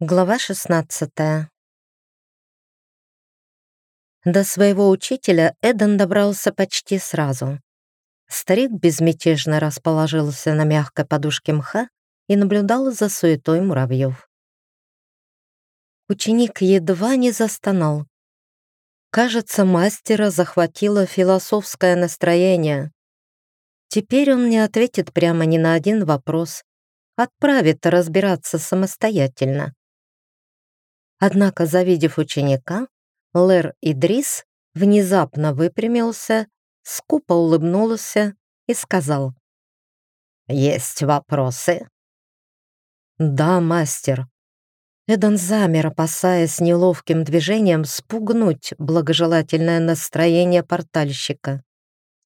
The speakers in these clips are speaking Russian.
Глава 16 До своего учителя Эден добрался почти сразу. Старик безмятежно расположился на мягкой подушке мха и наблюдал за суетой муравьев. Ученик едва не застонал. Кажется, мастера захватило философское настроение. Теперь он не ответит прямо ни на один вопрос, отправит разбираться самостоятельно. Однако, завидев ученика, Лэр Идрис внезапно выпрямился, скупо улыбнулся и сказал. «Есть вопросы?» «Да, мастер». Эдан замер, опасаясь неловким движением спугнуть благожелательное настроение портальщика.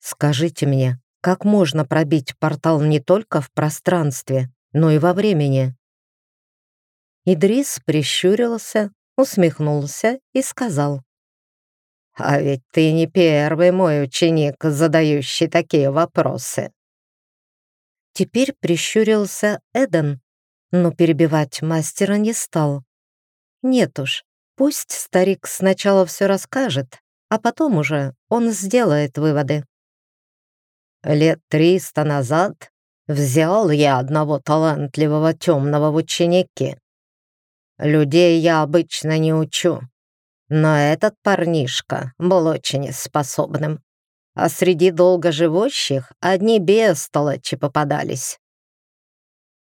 «Скажите мне, как можно пробить портал не только в пространстве, но и во времени?» Идрис прищурился, усмехнулся и сказал. «А ведь ты не первый мой ученик, задающий такие вопросы». Теперь прищурился Эден, но перебивать мастера не стал. Нет уж, пусть старик сначала все расскажет, а потом уже он сделает выводы. Лет триста назад взял я одного талантливого темного в ученики. Людей я обычно не учу, но этот парнишка был очень способным. А среди долгоживущих одни бестолочи попадались.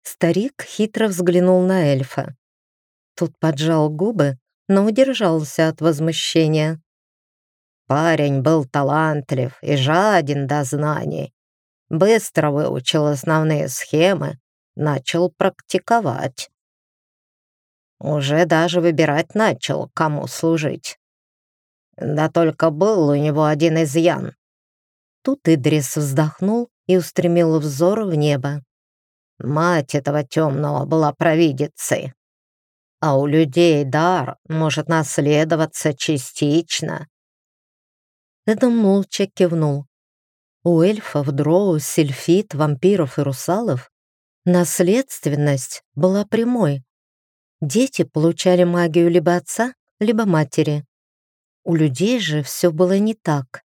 Старик хитро взглянул на эльфа. Тут поджал губы, но удержался от возмущения. Парень был талантлив и жаден до знаний. Быстро выучил основные схемы, начал практиковать. Уже даже выбирать начал, кому служить. Да только был у него один изъян. Тут Идрис вздохнул и устремил взор в небо. Мать этого темного была провидицей. А у людей дар может наследоваться частично. Эдом молча кивнул. У эльфов, дроу, сельфит, вампиров и русалов наследственность была прямой, Дети получали магию либо отца, либо матери. У людей же все было не так.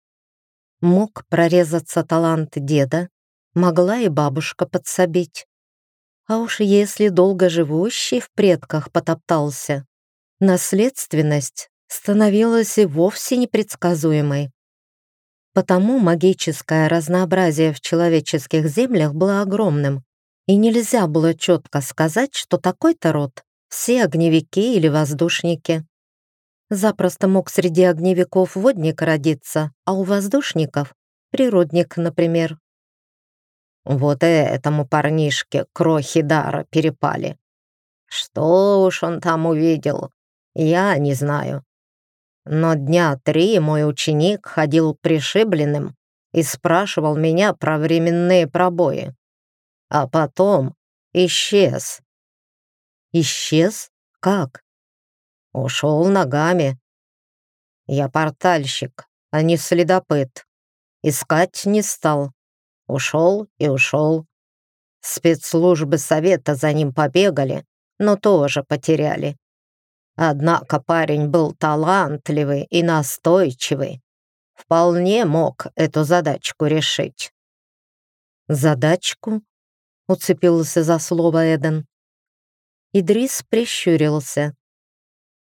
Мог прорезаться талант деда, могла и бабушка подсобить. А уж если долго живущий в предках потоптался, наследственность становилась и вовсе непредсказуемой. Потому магическое разнообразие в человеческих землях было огромным, и нельзя было четко сказать, что такой-то род все огневики или воздушники. Запросто мог среди огневиков водник родиться, а у воздушников — природник, например. Вот и этому парнишке крохи дара перепали. Что уж он там увидел, я не знаю. Но дня три мой ученик ходил пришибленным и спрашивал меня про временные пробои. А потом исчез, Исчез? Как? Ушел ногами. Я портальщик, а не следопыт. Искать не стал. Ушел и ушел. Спецслужбы совета за ним побегали, но тоже потеряли. Однако парень был талантливый и настойчивый. Вполне мог эту задачку решить. «Задачку?» — уцепился за слово Эден. Идрис прищурился.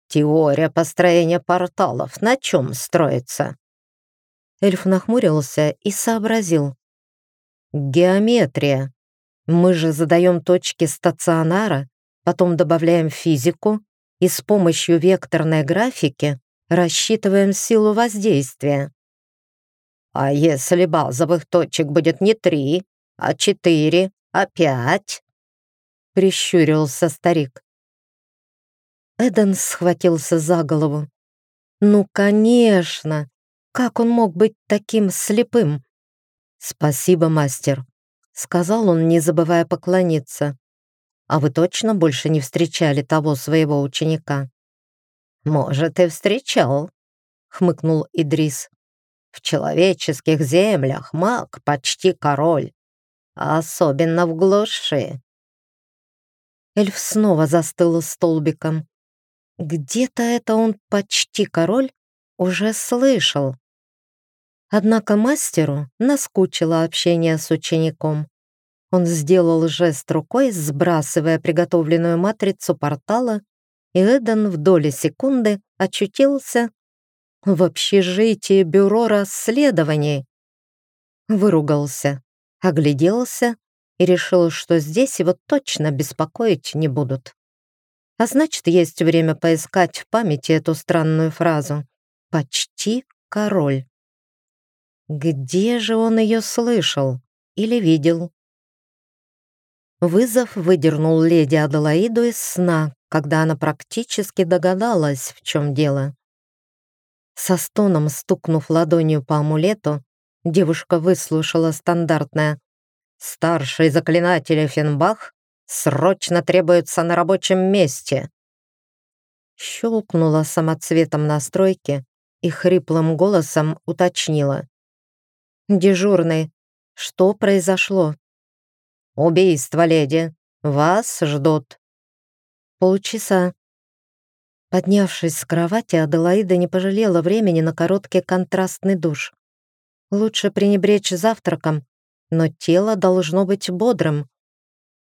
«Теория построения порталов на чем строится?» Эльф нахмурился и сообразил. «Геометрия. Мы же задаем точки стационара, потом добавляем физику и с помощью векторной графики рассчитываем силу воздействия. А если базовых точек будет не три, а четыре, а пять? Прищурился старик. Эден схватился за голову. «Ну, конечно! Как он мог быть таким слепым?» «Спасибо, мастер», — сказал он, не забывая поклониться. «А вы точно больше не встречали того своего ученика?» «Может, и встречал», — хмыкнул Идрис. «В человеческих землях маг почти король, особенно в глуши. Эльф снова застыл столбиком. Где-то это он почти король уже слышал. Однако мастеру наскучило общение с учеником. Он сделал жест рукой, сбрасывая приготовленную матрицу портала, и Эден в доли секунды очутился в общежитии бюро расследований. Выругался, огляделся и решил, что здесь его точно беспокоить не будут. А значит, есть время поискать в памяти эту странную фразу «почти король». Где же он ее слышал или видел? Вызов выдернул леди Аделаиду из сна, когда она практически догадалась, в чем дело. Со стоном стукнув ладонью по амулету, девушка выслушала стандартное «Старший заклинатель Финбах срочно требуется на рабочем месте». Щелкнула самоцветом настройки и хриплым голосом уточнила. «Дежурный, что произошло?» «Убийство, леди. Вас ждут». «Полчаса», Поднявшись с кровати, Аделаида не пожалела времени на короткий контрастный душ. Лучше пренебречь завтраком, но тело должно быть бодрым.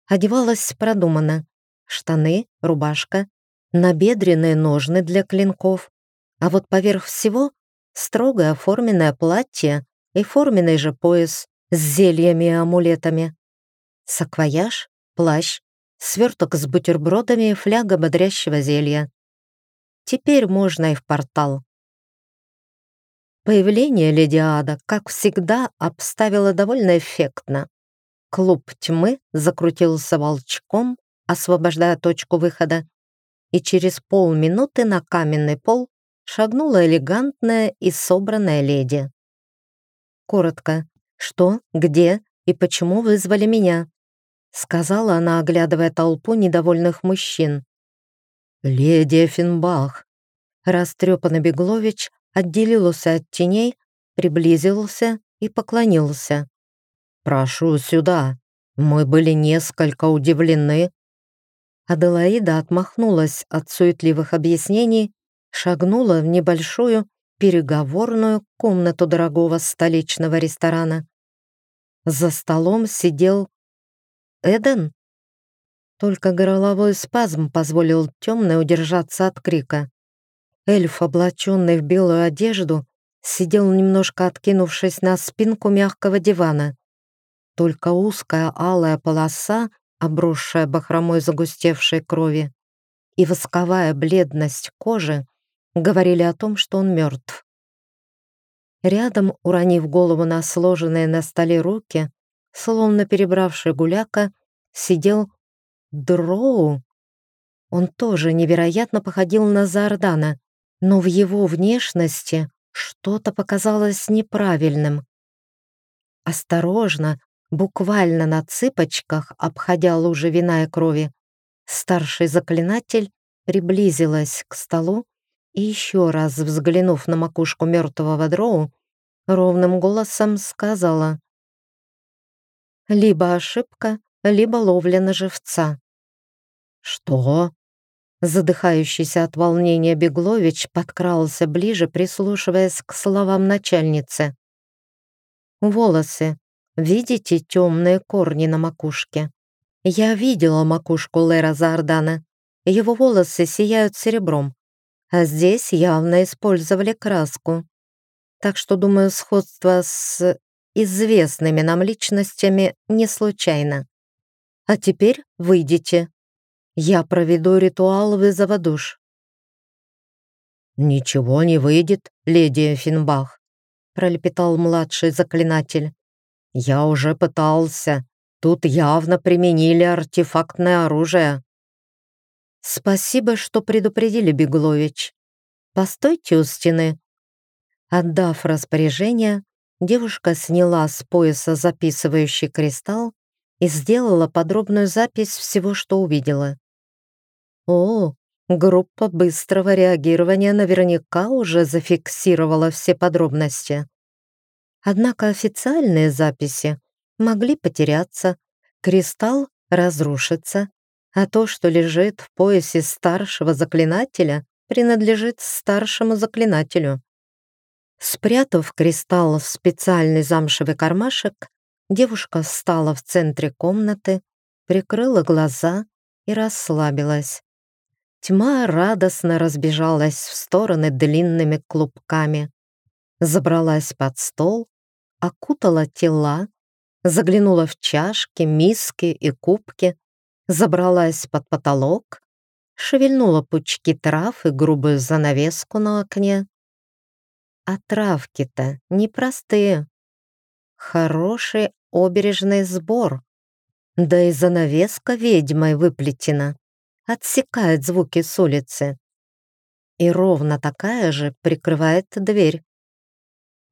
Одевалась продуманно. Штаны, рубашка, набедренные ножны для клинков. А вот поверх всего строго оформленное платье и форменный же пояс с зельями и амулетами. Саквояж, плащ, сверток с бутербродами и фляга бодрящего зелья. Теперь можно и в портал. Появление леди Ада, как всегда, обставило довольно эффектно. Клуб тьмы закрутился волчком, освобождая точку выхода, и через полминуты на каменный пол шагнула элегантная и собранная леди. Коротко, что, где и почему вызвали меня, сказала она, оглядывая толпу недовольных мужчин. «Леди Финбах!» Растрепанный Беглович отделился от теней, приблизился и поклонился. «Прошу сюда. Мы были несколько удивлены». Аделаида отмахнулась от суетливых объяснений, шагнула в небольшую переговорную комнату дорогого столичного ресторана. За столом сидел Эден. Только горловой спазм позволил темной удержаться от крика. Эльф, облаченный в белую одежду, сидел немножко откинувшись на спинку мягкого дивана. Только узкая алая полоса, обросшая бахромой загустевшей крови, и восковая бледность кожи говорили о том, что он мертв. Рядом, уронив голову на сложенные на столе руки, словно перебравший гуляка, сидел Дроу. Он тоже невероятно походил на Зардана, но в его внешности что-то показалось неправильным. Осторожно, буквально на цыпочках, обходя лужи вина и крови, старший заклинатель приблизилась к столу и еще раз взглянув на макушку мертвого дроу, ровным голосом сказала «Либо ошибка, либо ловля на живца». «Что?» Задыхающийся от волнения Беглович подкрался ближе, прислушиваясь к словам начальницы. «Волосы. Видите темные корни на макушке? Я видела макушку Лера Зардана. Его волосы сияют серебром, а здесь явно использовали краску. Так что, думаю, сходство с известными нам личностями не случайно. А теперь выйдите. Я проведу ритуал вызова душ. «Ничего не выйдет, леди Финбах», пролепетал младший заклинатель. «Я уже пытался. Тут явно применили артефактное оружие». «Спасибо, что предупредили, Беглович. Постойте у стены». Отдав распоряжение, девушка сняла с пояса записывающий кристалл и сделала подробную запись всего, что увидела. О, группа быстрого реагирования наверняка уже зафиксировала все подробности. Однако официальные записи могли потеряться, кристалл разрушится, а то, что лежит в поясе старшего заклинателя, принадлежит старшему заклинателю. Спрятав кристалл в специальный замшевый кармашек, девушка встала в центре комнаты, прикрыла глаза и расслабилась. Тьма радостно разбежалась в стороны длинными клубками, забралась под стол, окутала тела, заглянула в чашки, миски и кубки, забралась под потолок, шевельнула пучки трав и грубую занавеску на окне. А травки-то непростые. Хороший обережный сбор. Да и занавеска ведьмой выплетена, отсекает звуки с улицы. И ровно такая же прикрывает дверь.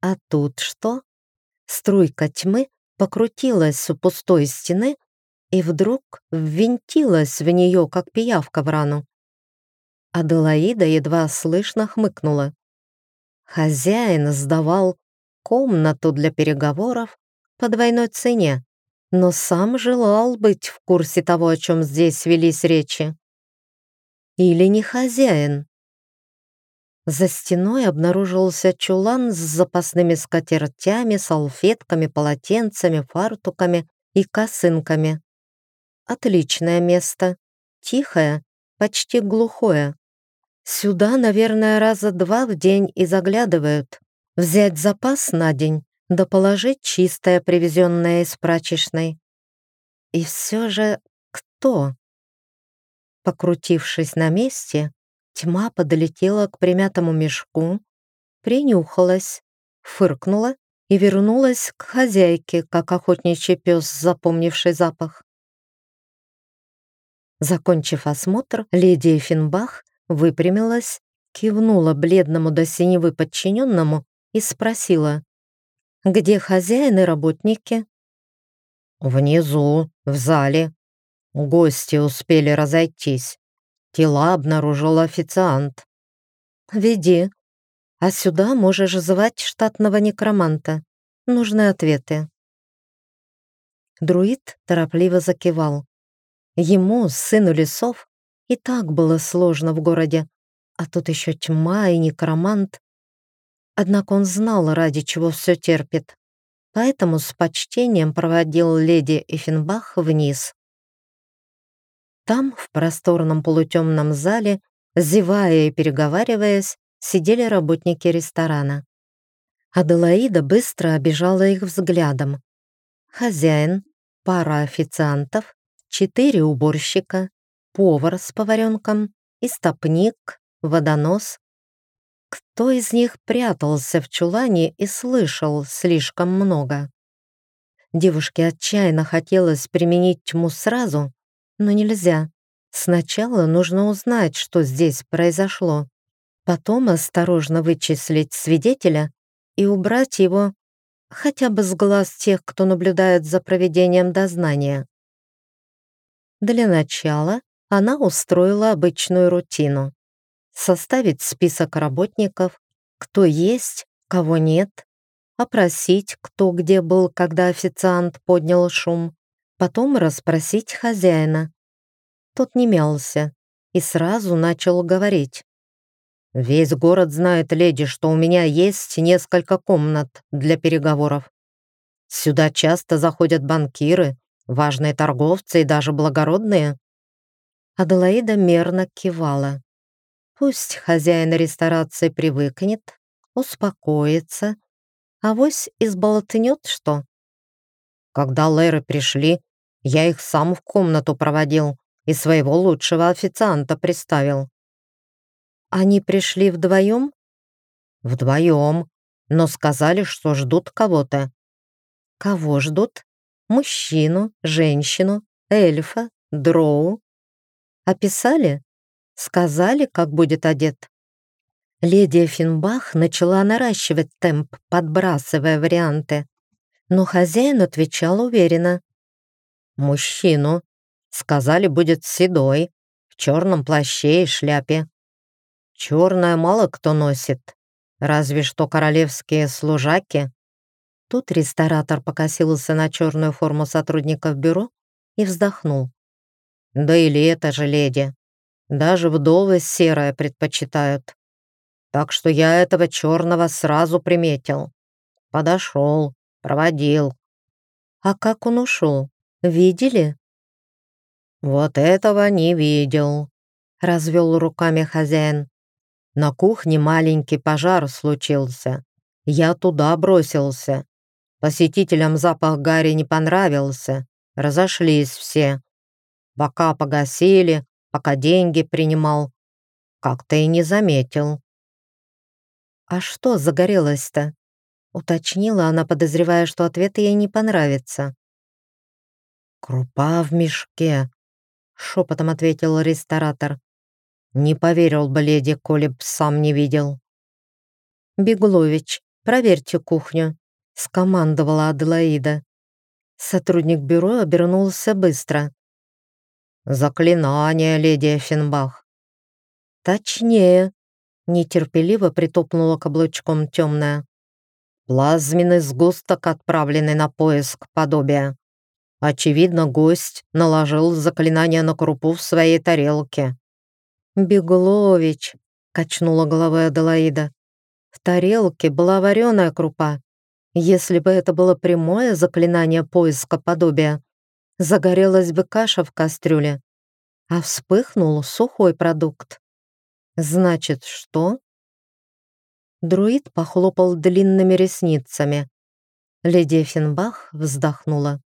А тут что? Струйка тьмы покрутилась у пустой стены и вдруг ввинтилась в нее, как пиявка в рану. Аделаида едва слышно хмыкнула. Хозяин сдавал комнату для переговоров по двойной цене, но сам желал быть в курсе того, о чем здесь велись речи. Или не хозяин? За стеной обнаружился чулан с запасными скатертями, салфетками, полотенцами, фартуками и косынками. Отличное место. Тихое, почти глухое. Сюда, наверное, раза два в день и заглядывают. Взять запас на день, да положить чистое, привезенное из прачечной. И все же кто? Покрутившись на месте, тьма подлетела к примятому мешку, принюхалась, фыркнула и вернулась к хозяйке, как охотничий пес, запомнивший запах. Закончив осмотр, леди Эффенбах выпрямилась, кивнула бледному до синевы подчиненному и спросила, «Где хозяин и работники?» «Внизу, в зале. Гости успели разойтись. Тела обнаружил официант». «Веди. А сюда можешь звать штатного некроманта. Нужны ответы». Друид торопливо закивал. Ему, сыну лесов, и так было сложно в городе, а тут еще тьма и некромант. Однако он знал, ради чего все терпит, поэтому с почтением проводил леди Эффенбах вниз. Там, в просторном полутемном зале, зевая и переговариваясь, сидели работники ресторана. Аделаида быстро обижала их взглядом. Хозяин, пара официантов, четыре уборщика, повар с поваренком, истопник, водонос. Кто из них прятался в чулане и слышал слишком много? Девушке отчаянно хотелось применить тьму сразу, но нельзя. Сначала нужно узнать, что здесь произошло. Потом осторожно вычислить свидетеля и убрать его хотя бы с глаз тех, кто наблюдает за проведением дознания. Для начала она устроила обычную рутину. Составить список работников, кто есть, кого нет, опросить, кто где был, когда официант поднял шум, потом расспросить хозяина. Тот не мялся и сразу начал говорить. «Весь город знает, леди, что у меня есть несколько комнат для переговоров. Сюда часто заходят банкиры, важные торговцы и даже благородные». Аделаида мерно кивала. Пусть хозяин ресторации привыкнет, успокоится, а вось изболтнет что. Когда Леры пришли, я их сам в комнату проводил и своего лучшего официанта приставил. Они пришли вдвоем? Вдвоем, но сказали, что ждут кого-то. Кого ждут? мужчину, женщину, эльфа, дроу. Описали? Сказали, как будет одет? Леди Финбах начала наращивать темп, подбрасывая варианты. Но хозяин отвечал уверенно. «Мужчину. Сказали, будет седой, в черном плаще и шляпе. Черное мало кто носит, разве что королевские служаки. Тут ресторатор покосился на черную форму сотрудников бюро и вздохнул. Да или это же леди. Даже вдовы серое предпочитают. Так что я этого черного сразу приметил. Подошел, проводил. А как он ушел? Видели? Вот этого не видел, развел руками хозяин. На кухне маленький пожар случился. Я туда бросился. Посетителям запах Гарри не понравился. Разошлись все. Бока погасили, пока деньги принимал. Как-то и не заметил. «А что загорелось-то?» Уточнила она, подозревая, что ответ ей не понравится. «Крупа в мешке», — шепотом ответил ресторатор. Не поверил бы леди, коли б сам не видел. «Беглович, проверьте кухню», — скомандовала Аделаида. Сотрудник бюро обернулся быстро. «Заклинание, леди Эффенбах». «Точнее», — нетерпеливо притопнула каблучком темная. «Плазменный сгусток, отправленный на поиск подобия. Очевидно, гость наложил заклинание на крупу в своей тарелке. «Беглович», — качнула головой Аделаида. «В тарелке была вареная крупа. Если бы это было прямое заклинание поиска подобия, загорелась бы каша в кастрюле, а вспыхнул сухой продукт. Значит, что?» Друид похлопал длинными ресницами. Леди Финбах вздохнула.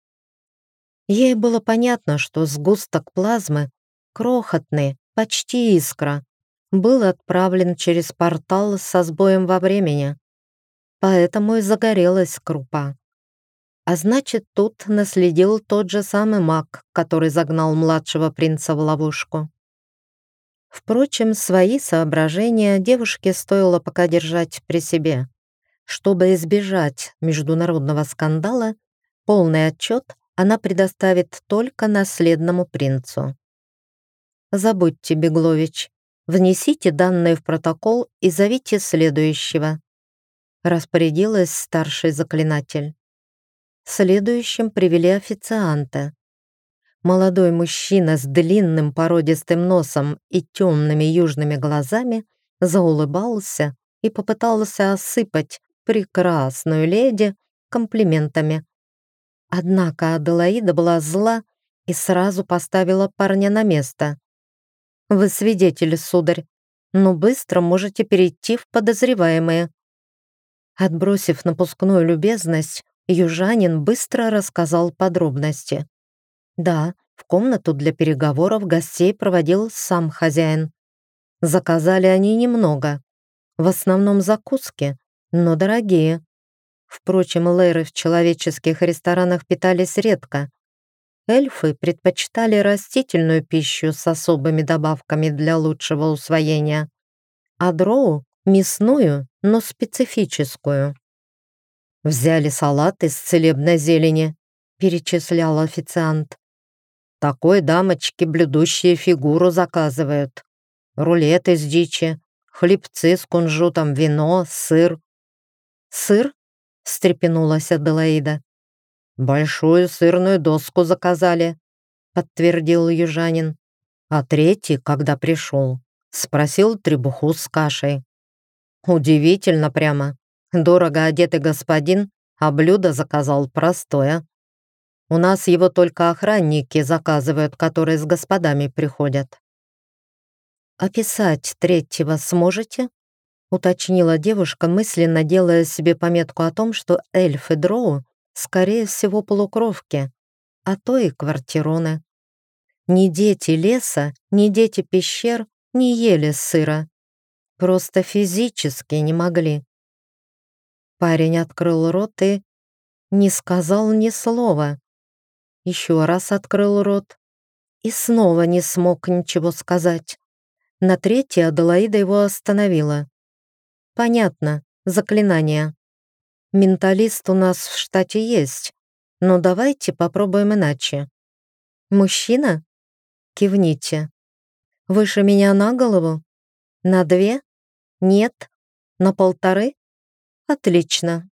Ей было понятно, что сгусток плазмы крохотный, почти искра, был отправлен через портал со сбоем во времени. Поэтому и загорелась крупа. А значит, тут наследил тот же самый маг, который загнал младшего принца в ловушку. Впрочем, свои соображения девушке стоило пока держать при себе. Чтобы избежать международного скандала, полный отчет она предоставит только наследному принцу. Забудьте, Беглович. Внесите данные в протокол и зовите следующего. Распорядилась старший заклинатель. Следующим привели официанта. Молодой мужчина с длинным породистым носом и темными южными глазами заулыбался и попытался осыпать прекрасную леди комплиментами. Однако Аделаида была зла и сразу поставила парня на место. Вы свидетель, сударь, но быстро можете перейти в подозреваемые». Отбросив напускную любезность, южанин быстро рассказал подробности. Да, в комнату для переговоров гостей проводил сам хозяин. Заказали они немного, в основном закуски, но дорогие. Впрочем, лейры в человеческих ресторанах питались редко, эльфы предпочитали растительную пищу с особыми добавками для лучшего усвоения, а дроу — мясную, но специфическую. «Взяли салат из целебной зелени», — перечислял официант. «Такой дамочки блюдущие фигуру заказывают. Рулет из дичи, хлебцы с кунжутом, вино, сыр». «Сыр?» — встрепенулась Аделаида. «Большую сырную доску заказали», — подтвердил южанин. А третий, когда пришел, спросил требуху с кашей. Удивительно прямо. Дорого одетый господин, а блюдо заказал простое. У нас его только охранники заказывают, которые с господами приходят. «Описать третьего сможете?» — уточнила девушка, мысленно делая себе пометку о том, что эльф и дроу скорее всего, полукровки, а то и квартироны. Ни дети леса, ни дети пещер не ели сыра. Просто физически не могли. Парень открыл рот и не сказал ни слова. Еще раз открыл рот и снова не смог ничего сказать. На третье Аделаида его остановила. Понятно, заклинание. Менталист у нас в штате есть, но давайте попробуем иначе. Мужчина? Кивните. Выше меня на голову? На две? Нет? На полторы? Отлично.